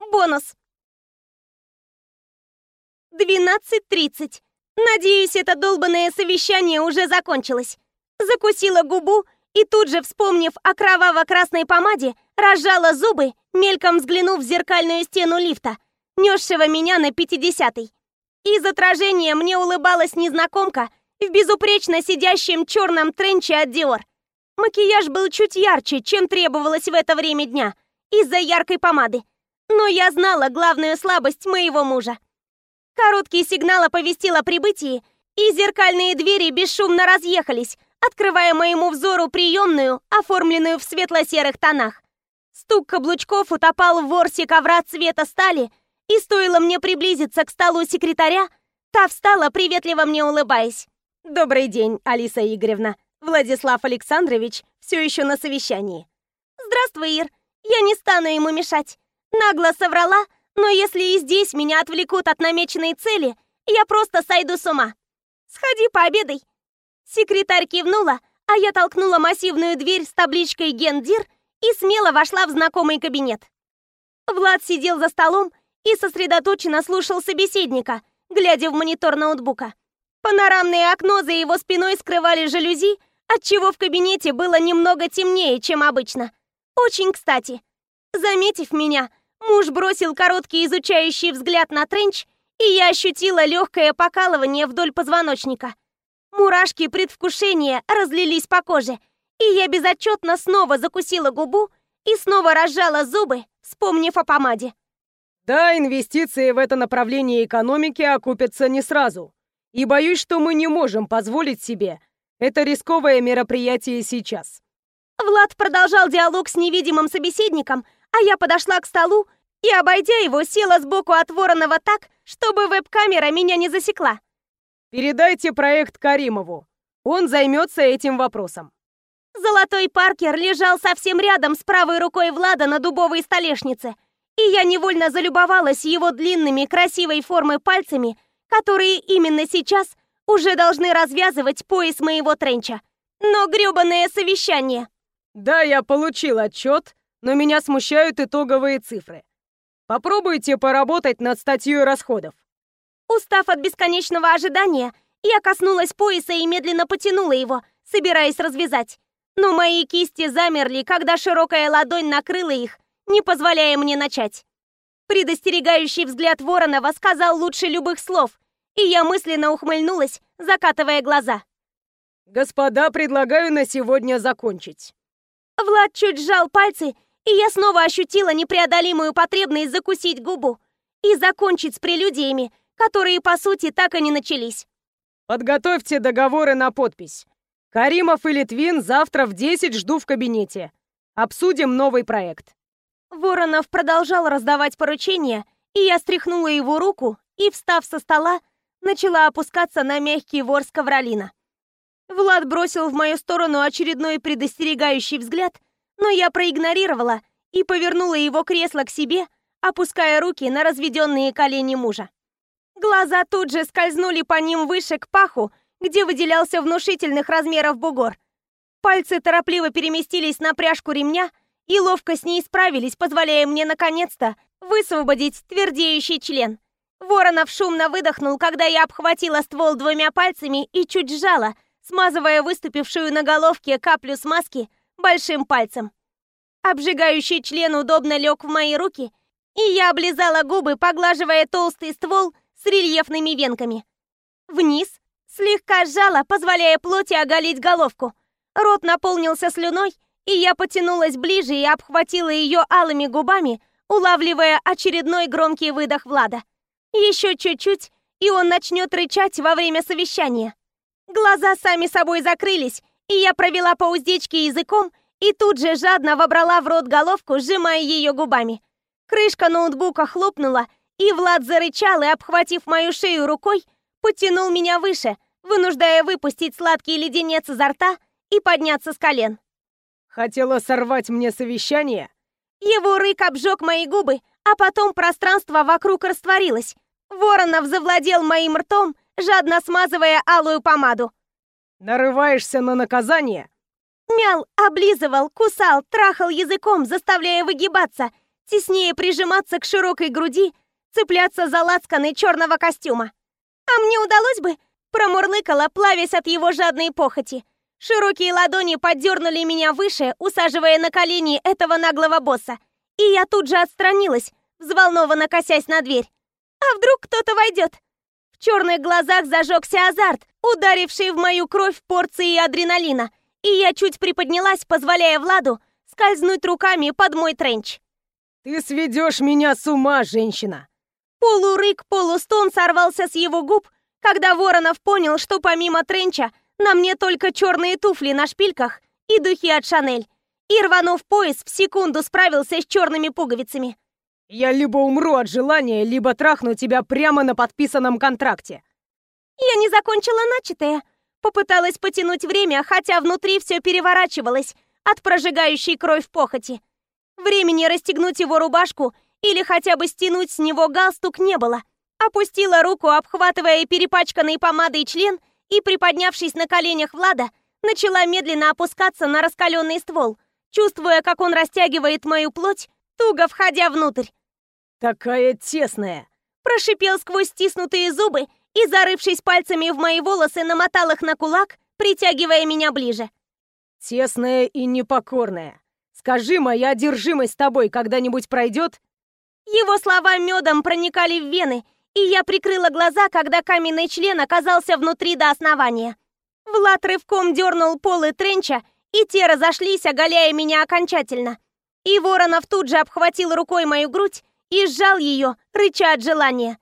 Бонус. 12.30. Надеюсь, это долбанное совещание уже закончилось. Закусила губу и тут же, вспомнив о кроваво-красной помаде, разжала зубы, мельком взглянув в зеркальную стену лифта, несшего меня на 50-й. Из отражения мне улыбалась незнакомка в безупречно сидящем черном тренче от Dior. Макияж был чуть ярче, чем требовалось в это время дня, из-за яркой помады. Но я знала главную слабость моего мужа. Короткий сигнал оповестил о прибытии, и зеркальные двери бесшумно разъехались, открывая моему взору приемную, оформленную в светло-серых тонах. Стук каблучков утопал в ворсе ковра цвета стали, и стоило мне приблизиться к столу секретаря, та встала, приветливо мне улыбаясь. «Добрый день, Алиса Игоревна. Владислав Александрович все еще на совещании». «Здравствуй, Ир. Я не стану ему мешать. Нагло соврала, но если и здесь меня отвлекут от намеченной цели, я просто сойду с ума. Сходи пообедай. Секретарь кивнула, а я толкнула массивную дверь с табличкой «Гендир» и смело вошла в знакомый кабинет. Влад сидел за столом и сосредоточенно слушал собеседника, глядя в монитор ноутбука. Панорамное окно за его спиной скрывали жалюзи, отчего в кабинете было немного темнее, чем обычно. Очень кстати. Заметив меня, Муж бросил короткий изучающий взгляд на Тренч, и я ощутила легкое покалывание вдоль позвоночника. Мурашки предвкушения разлились по коже, и я безотчетно снова закусила губу и снова разжала зубы, вспомнив о помаде. Да, инвестиции в это направление экономики окупятся не сразу. И боюсь, что мы не можем позволить себе это рисковое мероприятие сейчас. Влад продолжал диалог с невидимым собеседником, а я подошла к столу и, обойдя его, села сбоку от Воронова так, чтобы веб-камера меня не засекла. «Передайте проект Каримову. Он займется этим вопросом». Золотой Паркер лежал совсем рядом с правой рукой Влада на дубовой столешнице, и я невольно залюбовалась его длинными красивой формы пальцами, которые именно сейчас уже должны развязывать пояс моего тренча. Но грёбаное совещание. Да, я получил отчет, но меня смущают итоговые цифры. Попробуйте поработать над статьей расходов. Устав от бесконечного ожидания, я коснулась пояса и медленно потянула его, собираясь развязать. Но мои кисти замерли, когда широкая ладонь накрыла их, не позволяя мне начать. Предостерегающий взгляд Воронова сказал лучше любых слов, и я мысленно ухмыльнулась, закатывая глаза. «Господа, предлагаю на сегодня закончить». Влад чуть сжал пальцы, и я снова ощутила непреодолимую потребность закусить губу и закончить с прелюдиями, которые, по сути, так и не начались. Подготовьте договоры на подпись. Каримов и Литвин завтра в 10 жду в кабинете. Обсудим новый проект. Воронов продолжал раздавать поручения, и я стряхнула его руку и, встав со стола, начала опускаться на мягкий ворс ковролина. Влад бросил в мою сторону очередной предостерегающий взгляд но я проигнорировала и повернула его кресло к себе, опуская руки на разведенные колени мужа. Глаза тут же скользнули по ним выше к паху, где выделялся внушительных размеров бугор. Пальцы торопливо переместились на пряжку ремня и ловко с ней справились, позволяя мне наконец-то высвободить твердеющий член. Воронов шумно выдохнул, когда я обхватила ствол двумя пальцами и чуть сжала, смазывая выступившую на головке каплю смазки большим пальцем. Обжигающий член удобно лег в мои руки, и я облизала губы, поглаживая толстый ствол с рельефными венками. Вниз, слегка сжала, позволяя плоти оголить головку. Рот наполнился слюной, и я потянулась ближе и обхватила ее алыми губами, улавливая очередной громкий выдох Влада. Еще чуть-чуть, и он начнет рычать во время совещания. Глаза сами собой закрылись, и я провела по уздечке языком и тут же жадно вобрала в рот головку, сжимая ее губами. Крышка ноутбука хлопнула, и Влад зарычал и, обхватив мою шею рукой, потянул меня выше, вынуждая выпустить сладкий леденец изо рта и подняться с колен. «Хотела сорвать мне совещание?» Его рык обжег мои губы, а потом пространство вокруг растворилось. Воронов завладел моим ртом, жадно смазывая алую помаду. Нарываешься на наказание? Мял, облизывал, кусал, трахал языком, заставляя выгибаться, теснее прижиматься к широкой груди, цепляться за лацканы черного костюма. А мне удалось бы, промурлыкала, плавясь от его жадной похоти. Широкие ладони поддернули меня выше, усаживая на колени этого наглого босса. И я тут же отстранилась, взволнованно косясь на дверь. А вдруг кто-то войдет? В черных глазах зажегся азарт, ударивший в мою кровь порции адреналина, и я чуть приподнялась, позволяя Владу скользнуть руками под мой тренч. «Ты сведешь меня с ума, женщина!» Полурык, полустон сорвался с его губ, когда Воронов понял, что помимо тренча на мне только черные туфли на шпильках и духи от Шанель. И, рванув пояс, в секунду справился с черными пуговицами. «Я либо умру от желания, либо трахну тебя прямо на подписанном контракте». Я не закончила начатое. Попыталась потянуть время, хотя внутри все переворачивалось от прожигающей кровь похоти. Времени расстегнуть его рубашку или хотя бы стянуть с него галстук не было. Опустила руку, обхватывая перепачканный помадой член и, приподнявшись на коленях Влада, начала медленно опускаться на раскаленный ствол, чувствуя, как он растягивает мою плоть, туго входя внутрь. «Такая тесная!» Прошипел сквозь стиснутые зубы и, зарывшись пальцами в мои волосы, намотал их на кулак, притягивая меня ближе. «Тесная и непокорная. Скажи, моя одержимость тобой когда-нибудь пройдет?» Его слова медом проникали в вены, и я прикрыла глаза, когда каменный член оказался внутри до основания. Влад рывком дернул полы тренча, и те разошлись, оголяя меня окончательно. И Воронов тут же обхватил рукой мою грудь и сжал ее, рыча от желания.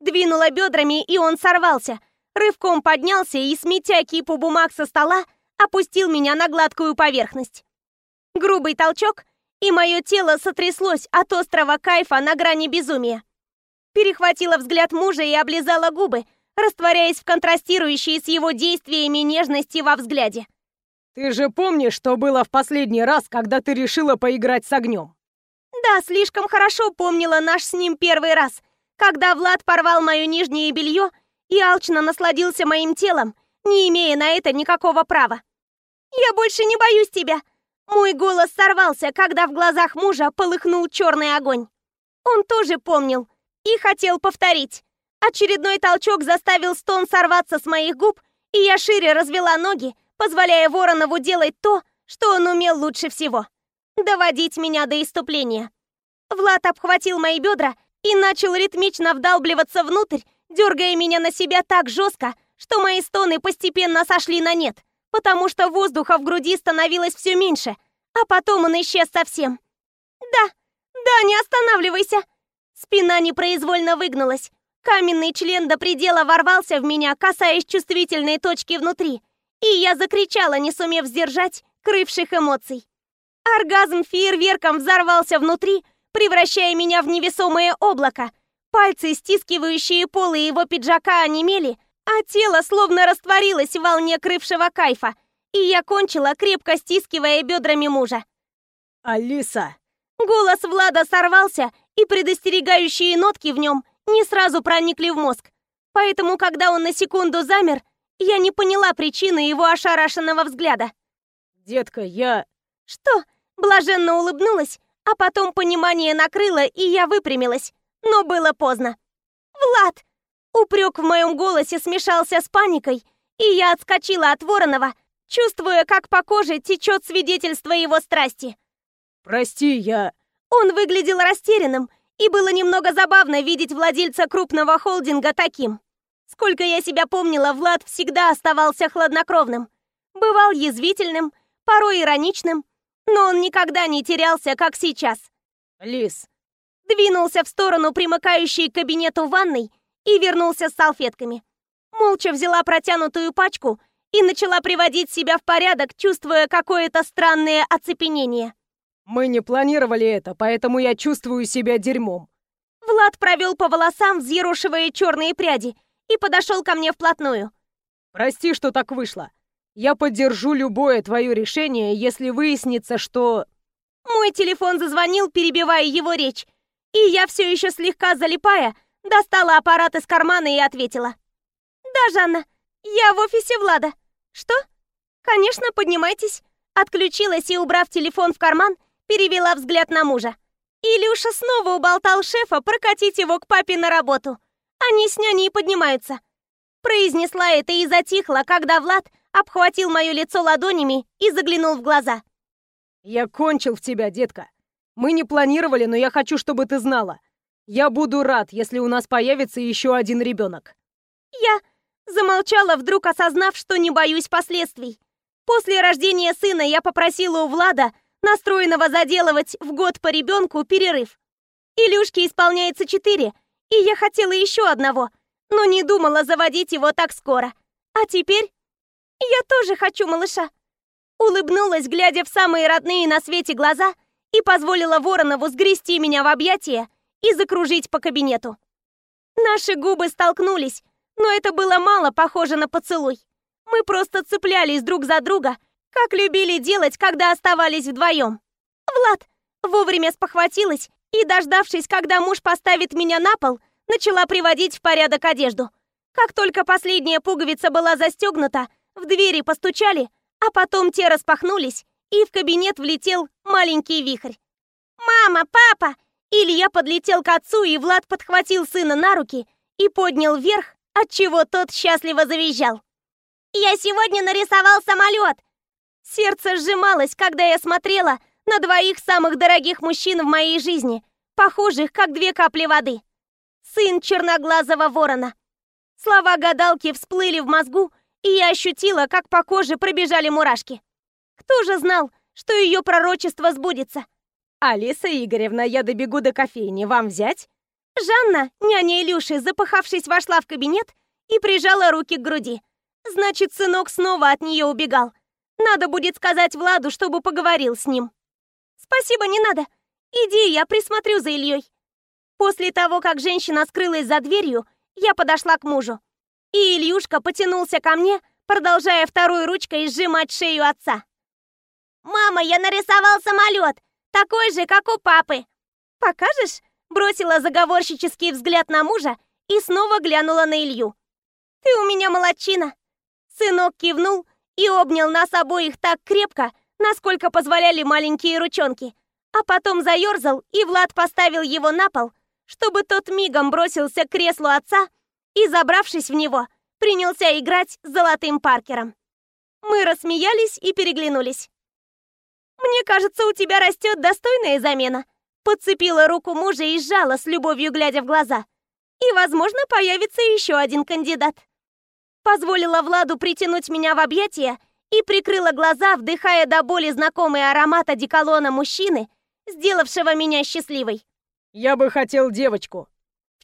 Двинула бедрами, и он сорвался. Рывком поднялся и, сметя кипу бумаг со стола, опустил меня на гладкую поверхность. Грубый толчок, и мое тело сотряслось от острого кайфа на грани безумия. Перехватила взгляд мужа и облизала губы, растворяясь в контрастирующей с его действиями нежности во взгляде. «Ты же помнишь, что было в последний раз, когда ты решила поиграть с огнем?» Да, слишком хорошо помнила наш с ним первый раз, когда Влад порвал мое нижнее белье и алчно насладился моим телом, не имея на это никакого права. «Я больше не боюсь тебя!» Мой голос сорвался, когда в глазах мужа полыхнул черный огонь. Он тоже помнил и хотел повторить. Очередной толчок заставил стон сорваться с моих губ, и я шире развела ноги, позволяя Воронову делать то, что он умел лучше всего — доводить меня до иступления. Влад обхватил мои бедра и начал ритмично вдалбливаться внутрь, дергая меня на себя так жестко, что мои стоны постепенно сошли на нет потому что воздуха в груди становилось все меньше, а потом он исчез совсем. «Да, да, не останавливайся!» Спина непроизвольно выгнулась. Каменный член до предела ворвался в меня, касаясь чувствительной точки внутри, и я закричала, не сумев сдержать крывших эмоций. Оргазм фейерверком взорвался внутри, превращая меня в невесомое облако. Пальцы, стискивающие полы его пиджака, онемели, а тело словно растворилось в волне крывшего кайфа, и я кончила, крепко стискивая бедрами мужа. «Алиса!» Голос Влада сорвался, и предостерегающие нотки в нем не сразу проникли в мозг. Поэтому, когда он на секунду замер, я не поняла причины его ошарашенного взгляда. «Детка, я...» «Что?» Блаженно улыбнулась, а потом понимание накрыло, и я выпрямилась. Но было поздно. «Влад!» Упрек в моем голосе смешался с паникой, и я отскочила от Воронова, чувствуя, как по коже течет свидетельство его страсти. «Прости, я...» Он выглядел растерянным, и было немного забавно видеть владельца крупного холдинга таким. Сколько я себя помнила, Влад всегда оставался хладнокровным. Бывал язвительным, порой ироничным, но он никогда не терялся, как сейчас. «Лис...» Двинулся в сторону примыкающей к кабинету ванной и вернулся с салфетками. Молча взяла протянутую пачку и начала приводить себя в порядок, чувствуя какое-то странное оцепенение. «Мы не планировали это, поэтому я чувствую себя дерьмом». Влад провел по волосам, взъерошивая черные пряди, и подошел ко мне вплотную. «Прости, что так вышло. Я поддержу любое твое решение, если выяснится, что...» Мой телефон зазвонил, перебивая его речь, и я все еще слегка залипая, Достала аппарат из кармана и ответила. «Да, Жанна, я в офисе Влада. Что? Конечно, поднимайтесь». Отключилась и, убрав телефон в карман, перевела взгляд на мужа. Илюша снова уболтал шефа прокатить его к папе на работу. Они с няней поднимаются. Произнесла это и затихла, когда Влад обхватил мое лицо ладонями и заглянул в глаза. «Я кончил в тебя, детка. Мы не планировали, но я хочу, чтобы ты знала. Я буду рад, если у нас появится еще один ребенок». Я замолчала, вдруг осознав, что не боюсь последствий. После рождения сына я попросила у Влада, настроенного заделывать в год по ребенку, перерыв. Илюшке исполняется четыре, и я хотела еще одного, но не думала заводить его так скоро. А теперь я тоже хочу малыша. Улыбнулась, глядя в самые родные на свете глаза, и позволила Воронову сгрести меня в объятия и закружить по кабинету. Наши губы столкнулись, но это было мало похоже на поцелуй. Мы просто цеплялись друг за друга, как любили делать, когда оставались вдвоем. Влад вовремя спохватилась и, дождавшись, когда муж поставит меня на пол, начала приводить в порядок одежду. Как только последняя пуговица была застегнута, в двери постучали, а потом те распахнулись, и в кабинет влетел маленький вихрь. «Мама! Папа!» Илья подлетел к отцу, и Влад подхватил сына на руки и поднял вверх, отчего тот счастливо завизжал. «Я сегодня нарисовал самолет!» Сердце сжималось, когда я смотрела на двоих самых дорогих мужчин в моей жизни, похожих, как две капли воды. Сын черноглазого ворона. Слова гадалки всплыли в мозгу, и я ощутила, как по коже пробежали мурашки. Кто же знал, что ее пророчество сбудется? «Алиса Игоревна, я добегу до кофейни. Вам взять?» Жанна, няня Илюши, запыхавшись, вошла в кабинет и прижала руки к груди. Значит, сынок снова от нее убегал. Надо будет сказать Владу, чтобы поговорил с ним. Спасибо, не надо. Иди, я присмотрю за Ильей. После того, как женщина скрылась за дверью, я подошла к мужу. И Ильюшка потянулся ко мне, продолжая второй ручкой сжимать шею отца. «Мама, я нарисовал самолет, такой же, как у папы!» «Покажешь?» Бросила заговорщический взгляд на мужа и снова глянула на Илью. «Ты у меня молодчина!» Сынок кивнул и обнял нас обоих так крепко, насколько позволяли маленькие ручонки. А потом заерзал, и Влад поставил его на пол, чтобы тот мигом бросился к креслу отца и, забравшись в него, принялся играть с золотым Паркером. Мы рассмеялись и переглянулись. «Мне кажется, у тебя растет достойная замена», подцепила руку мужа и сжала с любовью, глядя в глаза. «И, возможно, появится еще один кандидат». Позволила Владу притянуть меня в объятия и прикрыла глаза, вдыхая до боли знакомый аромат одеколона мужчины, сделавшего меня счастливой. «Я бы хотел девочку»,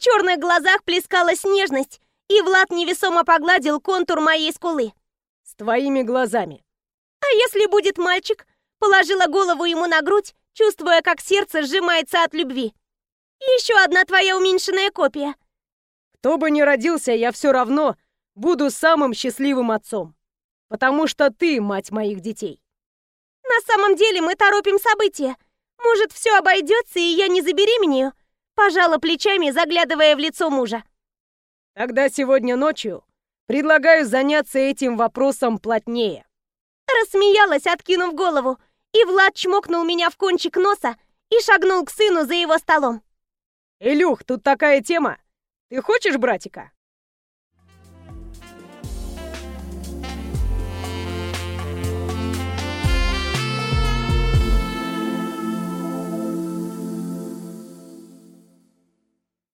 черных глазах плескалась нежность, и Влад невесомо погладил контур моей скулы. «С твоими глазами». «А если будет мальчик?» Положила голову ему на грудь, чувствуя, как сердце сжимается от любви. «Еще одна твоя уменьшенная копия». «Кто бы ни родился, я все равно буду самым счастливым отцом. Потому что ты мать моих детей». «На самом деле мы торопим события. Может, все обойдется, и я не забеременею?» Пожала плечами, заглядывая в лицо мужа. Тогда сегодня ночью предлагаю заняться этим вопросом плотнее. Рассмеялась, откинув голову, и Влад чмокнул меня в кончик носа и шагнул к сыну за его столом. «Илюх, тут такая тема. Ты хочешь братика?»